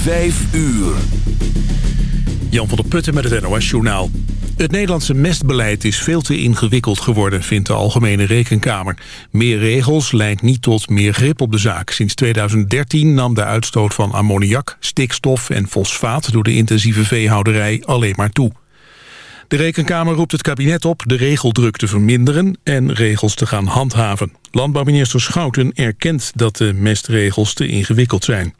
Vijf uur. Jan van der Putten met het NOS-journaal. Het Nederlandse mestbeleid is veel te ingewikkeld geworden, vindt de Algemene Rekenkamer. Meer regels leidt niet tot meer grip op de zaak. Sinds 2013 nam de uitstoot van ammoniak, stikstof en fosfaat... door de intensieve veehouderij alleen maar toe. De Rekenkamer roept het kabinet op de regeldruk te verminderen... en regels te gaan handhaven. Landbouwminister Schouten erkent dat de mestregels te ingewikkeld zijn.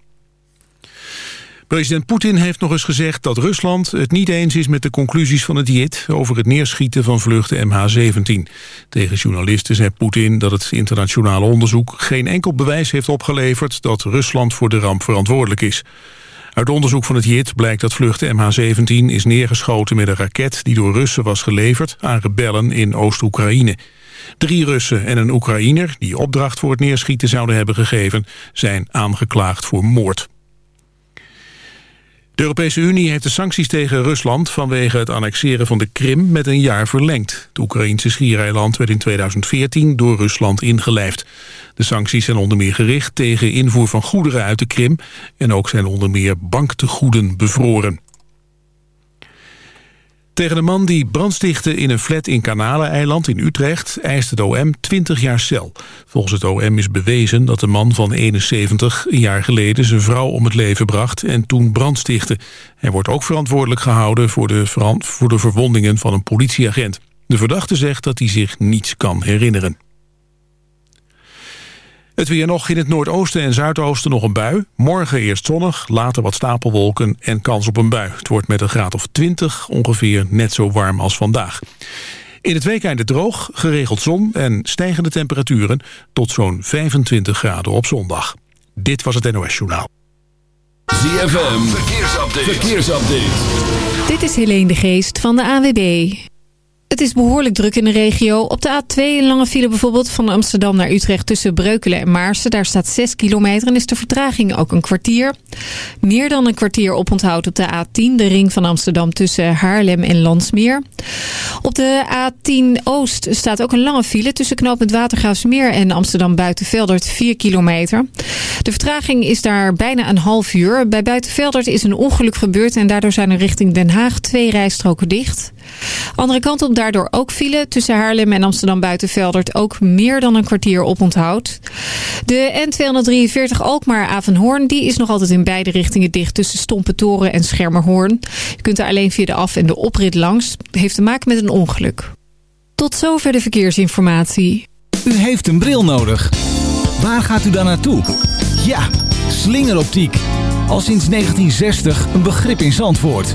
President Poetin heeft nog eens gezegd dat Rusland het niet eens is met de conclusies van het JIT over het neerschieten van vluchten MH17. Tegen journalisten zei Poetin dat het internationale onderzoek geen enkel bewijs heeft opgeleverd dat Rusland voor de ramp verantwoordelijk is. Uit onderzoek van het JIT blijkt dat vluchten MH17 is neergeschoten met een raket die door Russen was geleverd aan rebellen in Oost-Oekraïne. Drie Russen en een Oekraïner die opdracht voor het neerschieten zouden hebben gegeven zijn aangeklaagd voor moord. De Europese Unie heeft de sancties tegen Rusland vanwege het annexeren van de Krim met een jaar verlengd. Het Oekraïnse schiereiland werd in 2014 door Rusland ingelijfd. De sancties zijn onder meer gericht tegen invoer van goederen uit de Krim en ook zijn onder meer banktegoeden bevroren. Tegen de man die brand stichtte in een flat in Kanaleneiland in Utrecht... eist het OM 20 jaar cel. Volgens het OM is bewezen dat de man van 71 een jaar geleden... zijn vrouw om het leven bracht en toen brand stichtte. Hij wordt ook verantwoordelijk gehouden voor de, voor de verwondingen van een politieagent. De verdachte zegt dat hij zich niets kan herinneren. Het weer nog in het noordoosten en zuidoosten nog een bui. Morgen eerst zonnig, later wat stapelwolken en kans op een bui. Het wordt met een graad of 20 ongeveer net zo warm als vandaag. In het weekende droog, geregeld zon en stijgende temperaturen... tot zo'n 25 graden op zondag. Dit was het NOS Journaal. ZFM, verkeersupdate. verkeersupdate. Dit is Helene de Geest van de AWB. Het is behoorlijk druk in de regio. Op de A2 een lange file bijvoorbeeld van Amsterdam naar Utrecht tussen Breukelen en Maarsen. Daar staat 6 kilometer en is de vertraging ook een kwartier. Meer dan een kwartier oponthoud op de A10, de ring van Amsterdam tussen Haarlem en Landsmeer. Op de A10 Oost staat ook een lange file tussen knooppunt Watergraafsmeer en Amsterdam Buitenveldert 4 kilometer. De vertraging is daar bijna een half uur. Bij Buitenveldert is een ongeluk gebeurd en daardoor zijn er richting Den Haag twee rijstroken dicht. Andere kant op daardoor ook file. Tussen Haarlem en Amsterdam Buitenveldert ook meer dan een kwartier op onthoud. De N243 Alkmaar-Avenhoorn die is nog altijd in beide richtingen dicht tussen Stompentoren en Schermerhoorn. Je kunt er alleen via de af- en de oprit langs. Heeft te maken met een ongeluk. Tot zover de verkeersinformatie. U heeft een bril nodig. Waar gaat u dan naartoe? Ja, slingeroptiek. Al sinds 1960 een begrip in Zandvoort.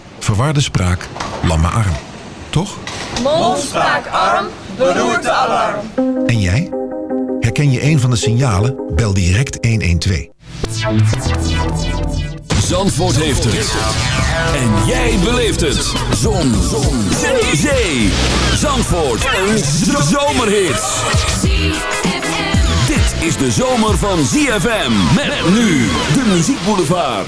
verwarde spraak, lamme arm. Toch? Mond, spraak, arm, Beroertealarm. En jij? Herken je een van de signalen? Bel direct 112. Zandvoort heeft het. En jij beleeft het. Zon. Zon. Zee. Zee. Zandvoort. Een zomerhit. Dit is de zomer van ZFM. Met nu de muziekboulevard.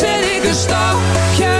zet ik een stapje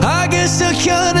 secure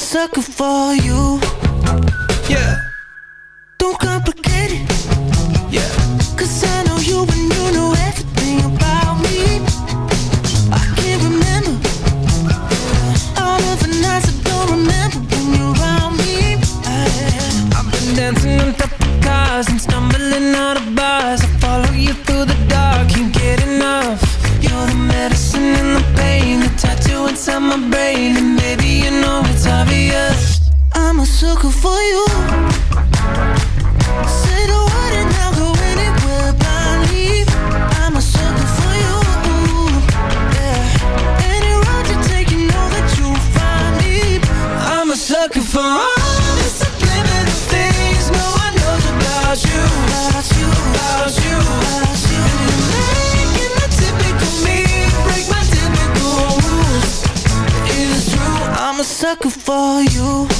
Sucker for you. Yeah. Don't complicate it. Yeah. Cause I know you and you know everything about me. I can't remember all of the nights I don't remember when you're around me. I, I've been dancing on top of cars and stumbling out of bars. I follow you through the dark, can't get enough. You're the medicine and the pain, the tattoo inside my brain, sucker for you. Say the word and I'll go anywhere blindly. I'm a sucker for you. Yeah. Any road you take, you know that you'll find me. I'm a sucker for all the subliminal things no one knows about you. About you, about you, about you. Making the typical me break my typical rules. It's true, I'm a sucker for you.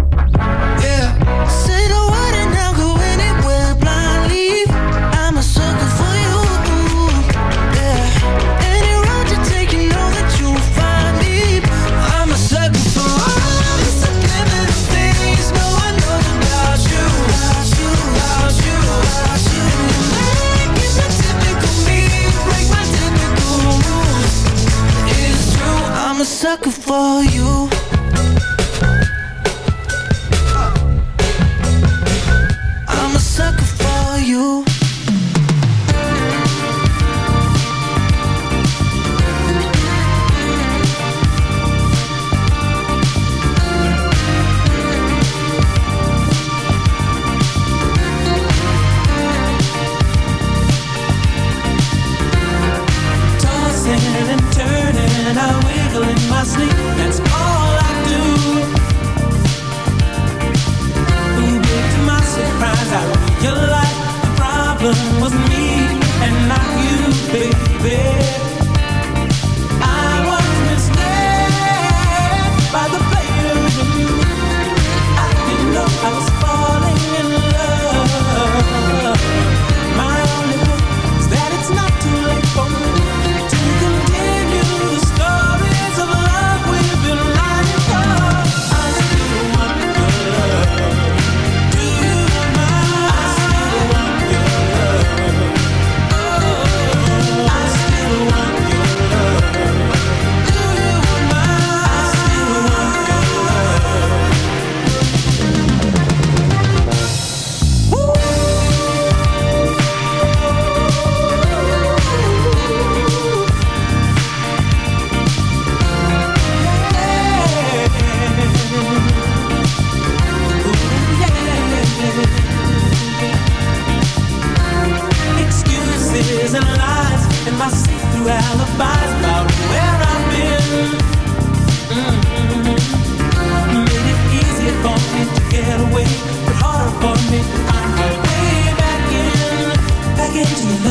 Sucker for you. to the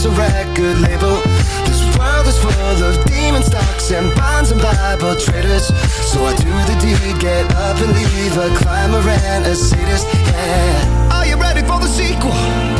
pimp's a record label. This world is full of demon stocks and bonds and Bible traders. So I do the deed, get up and leave a climber and a sadist. Yeah. Are you ready for the sequel?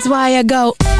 That's why I go.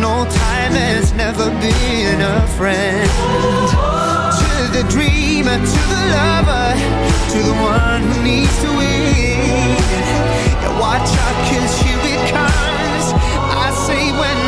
No time has never been a friend. To the dreamer, to the lover, to the one who needs to win. Yeah, watch out, cause here it comes. I say when